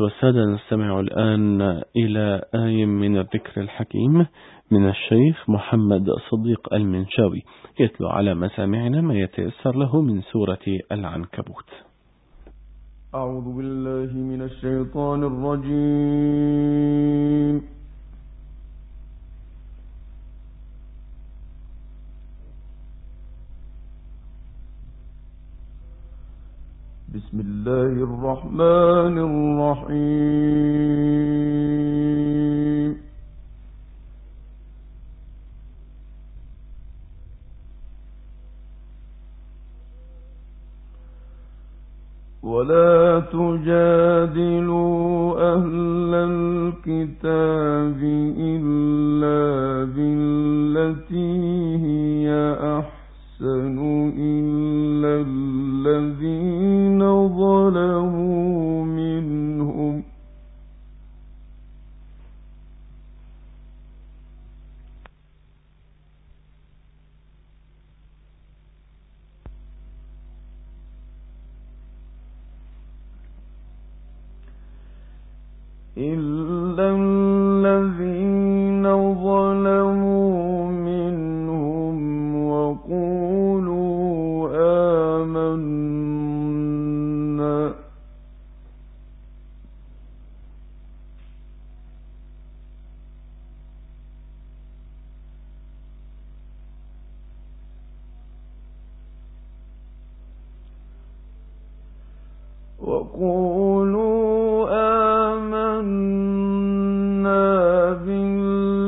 والسادة نستمع الآن إلى آي من الذكر الحكيم من الشيخ محمد صديق المنشاوي يتلو على مسامعنا ما يتيسر له من سورة العنكبوت. أعوذ بالله من الشيطان الرجيم. بسم الله الرحمن الرحيم. ولا تجادلوا أهل الكتاب إلا بالتي هي أحسن إلا الذين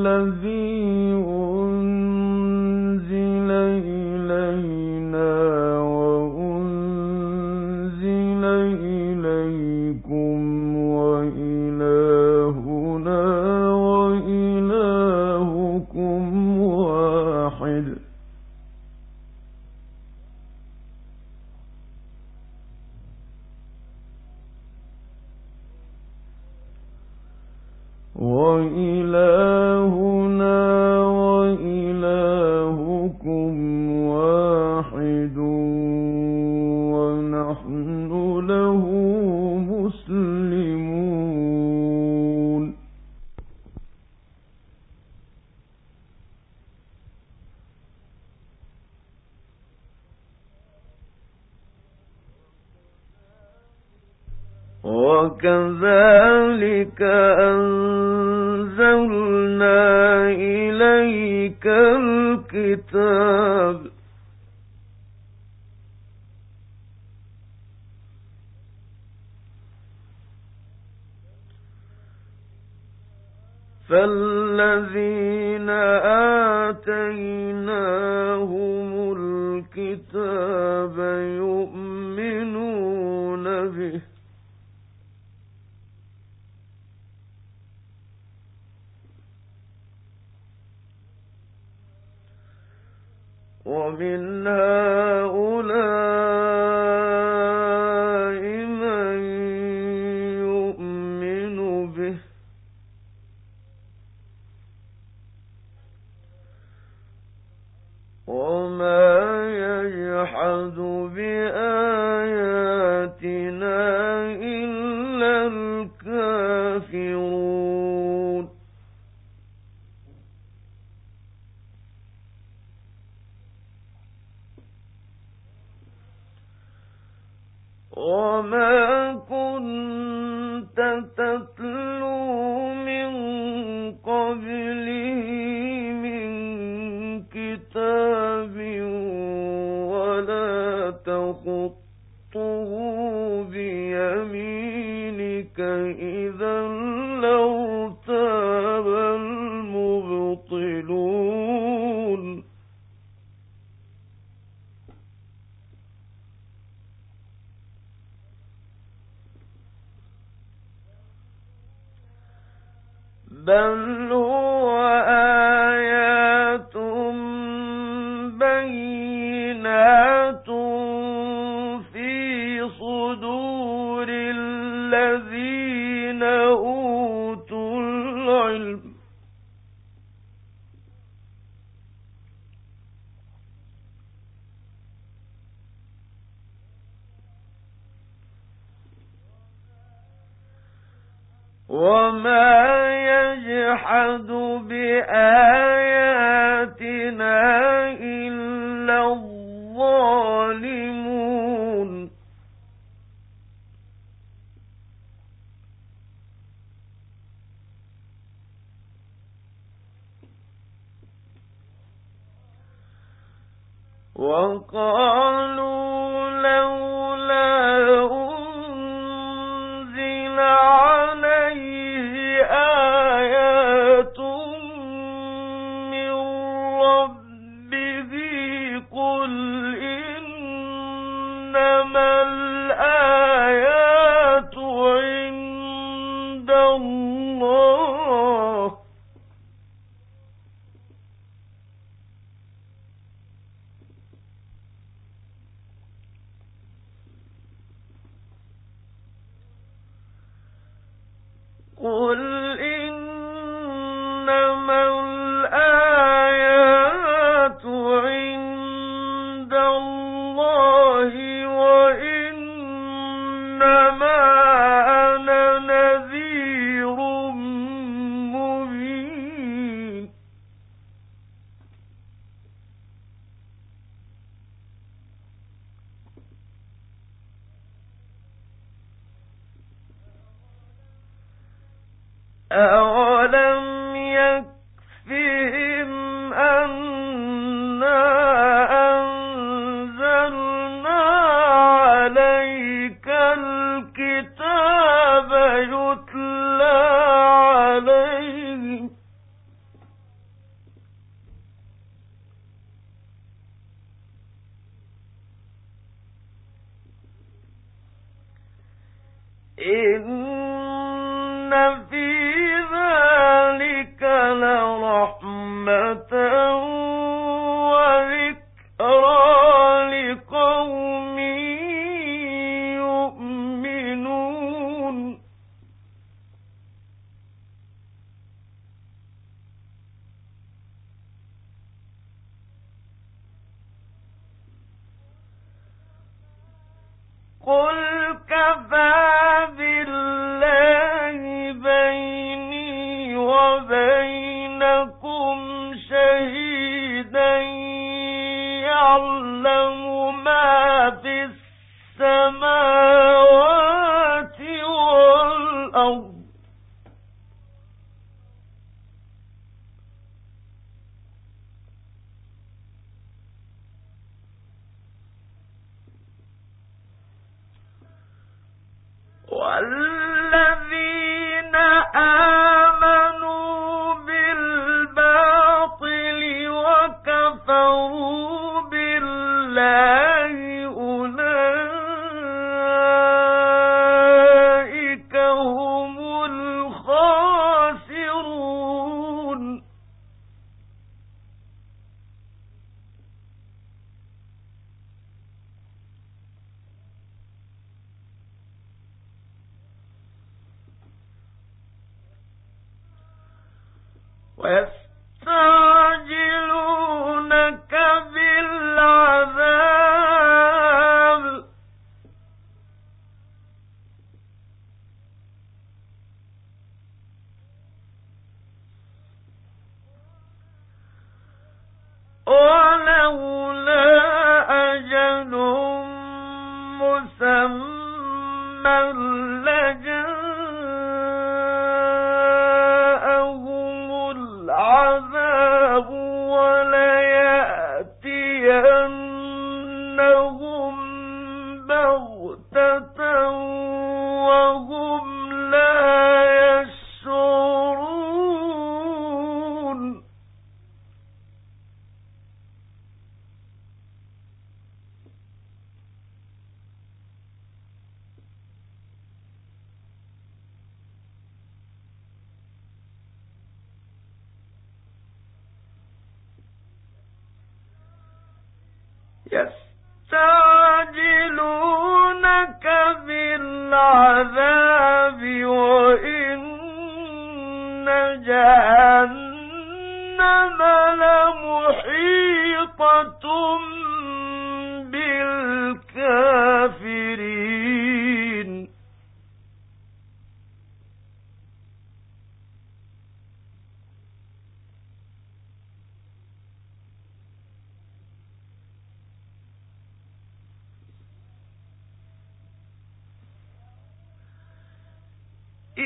بالذي وكذلك أنزلنا إليك الكتاب. فالذين آتيناهم الكتاب يؤمنون ومن بل هو أولم والذين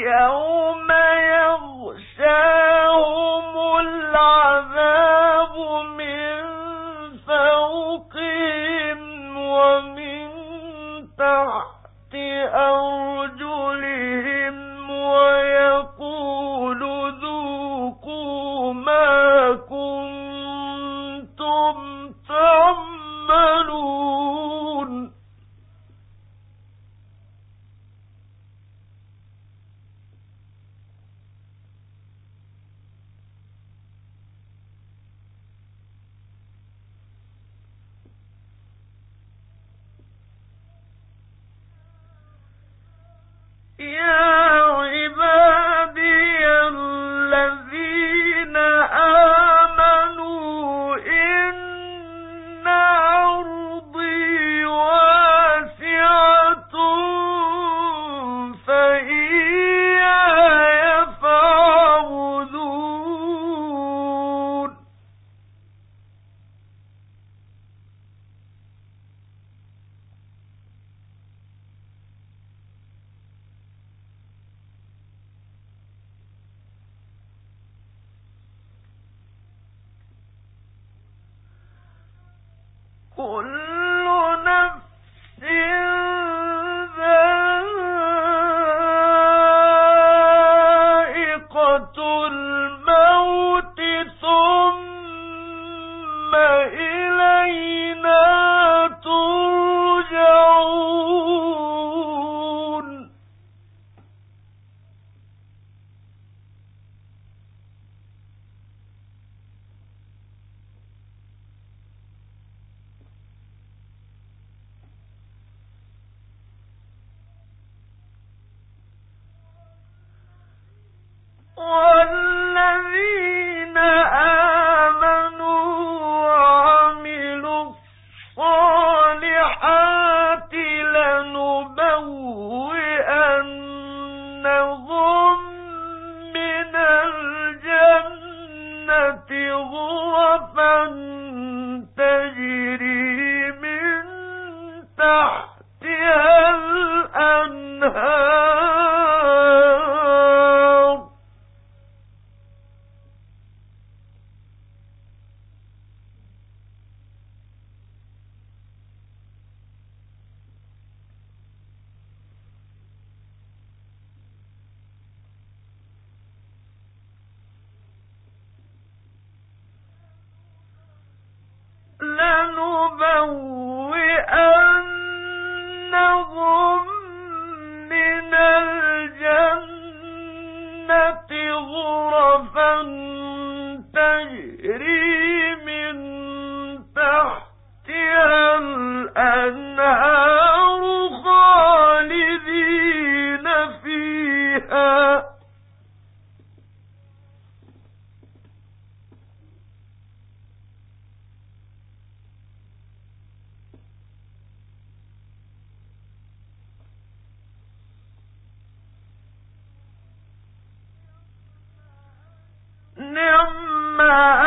يوم الذين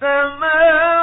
فأنا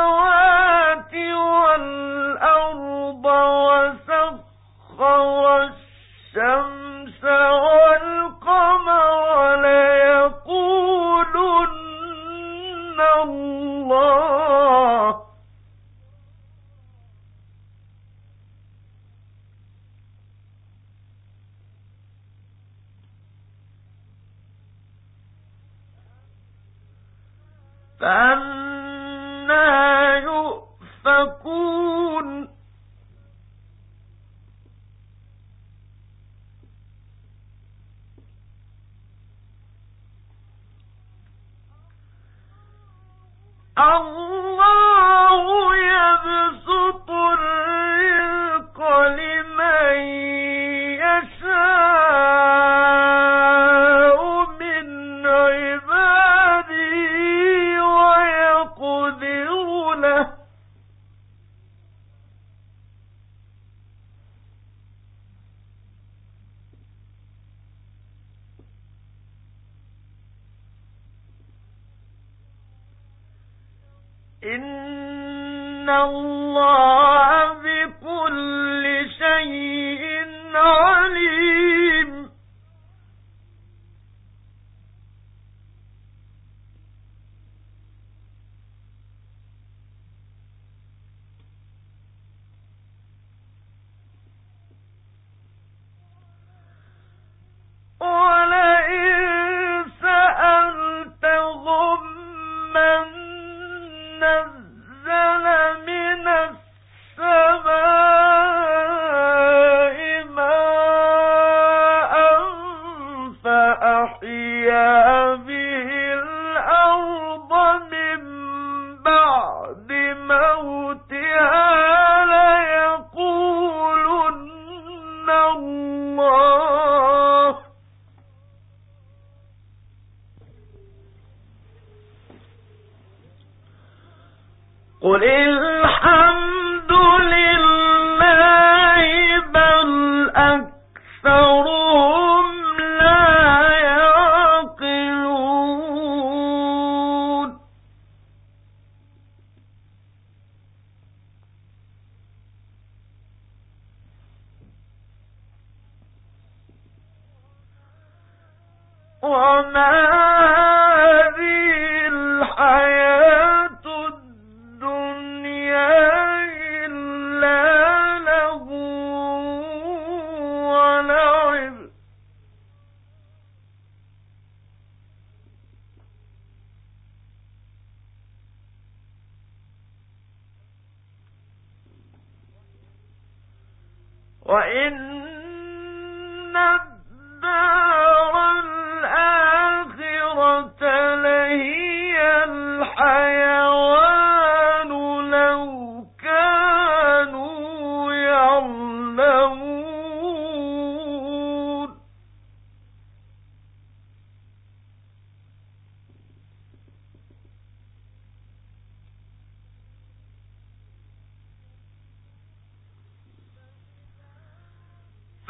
وإن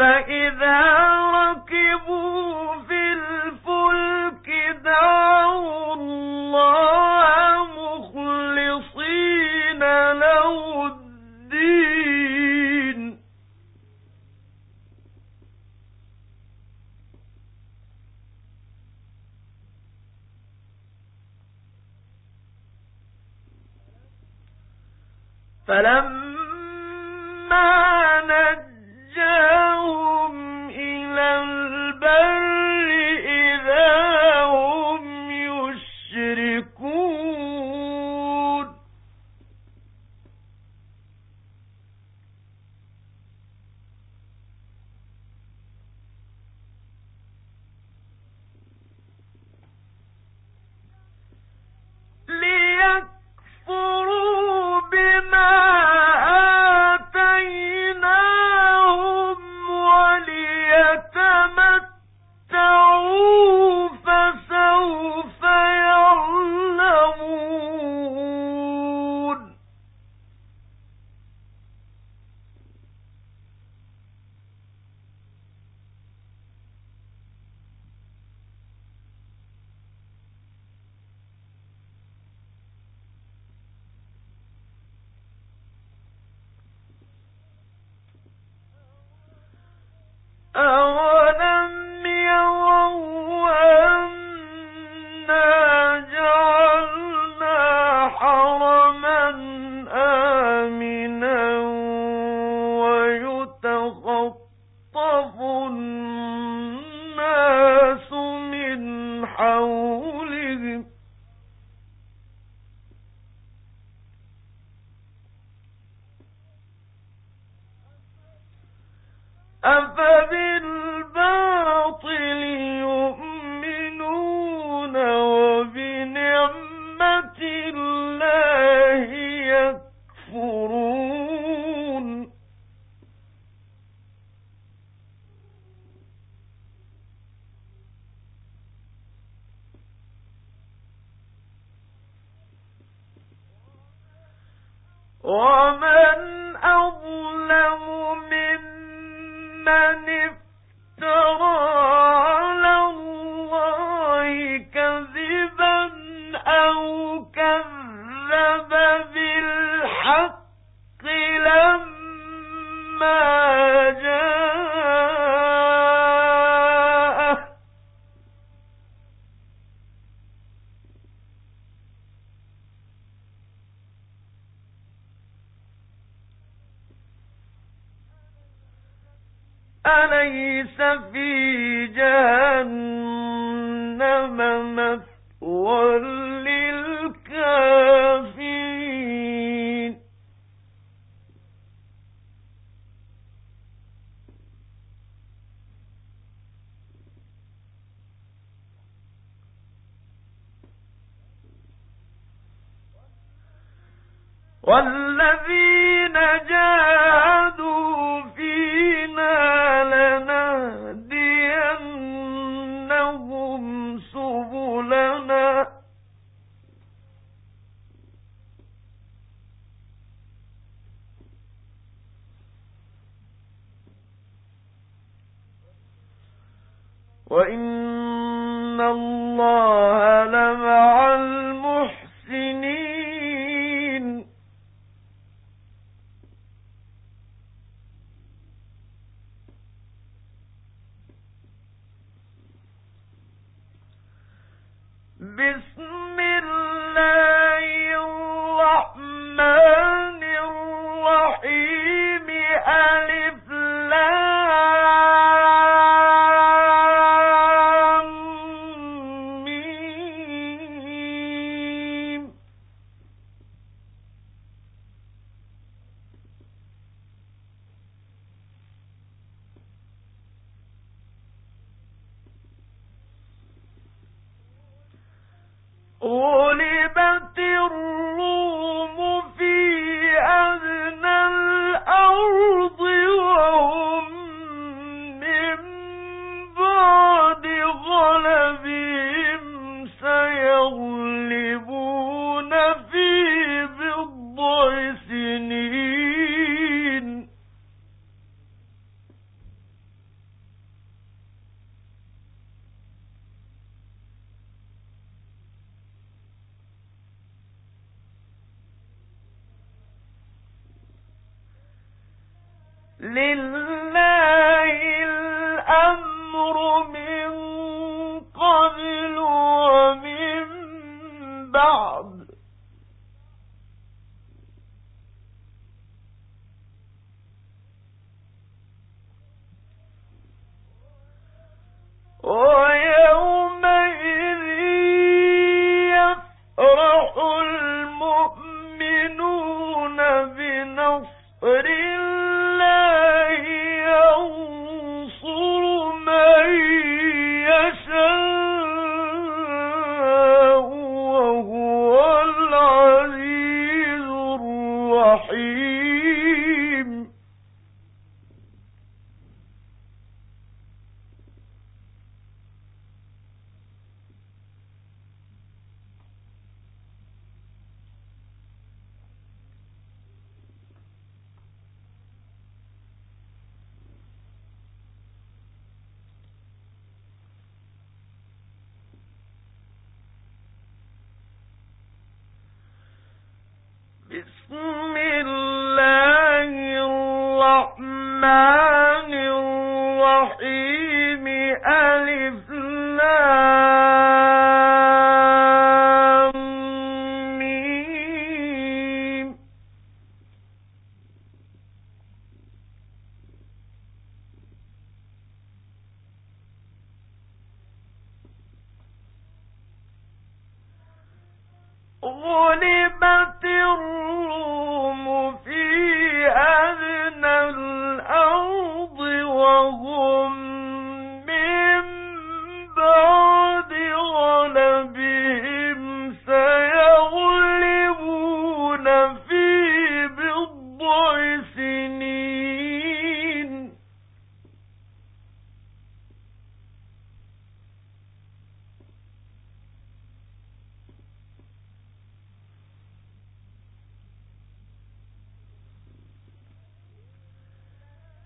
فلما وإن الله لمع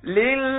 لله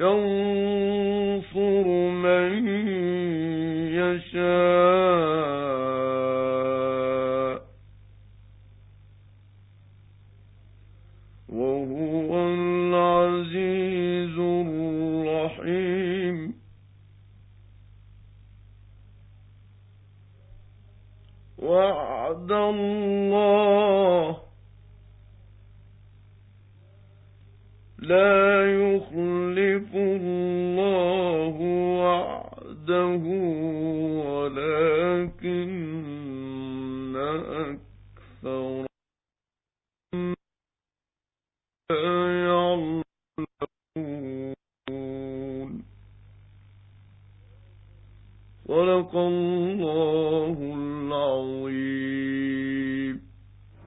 ينصر من يشاء.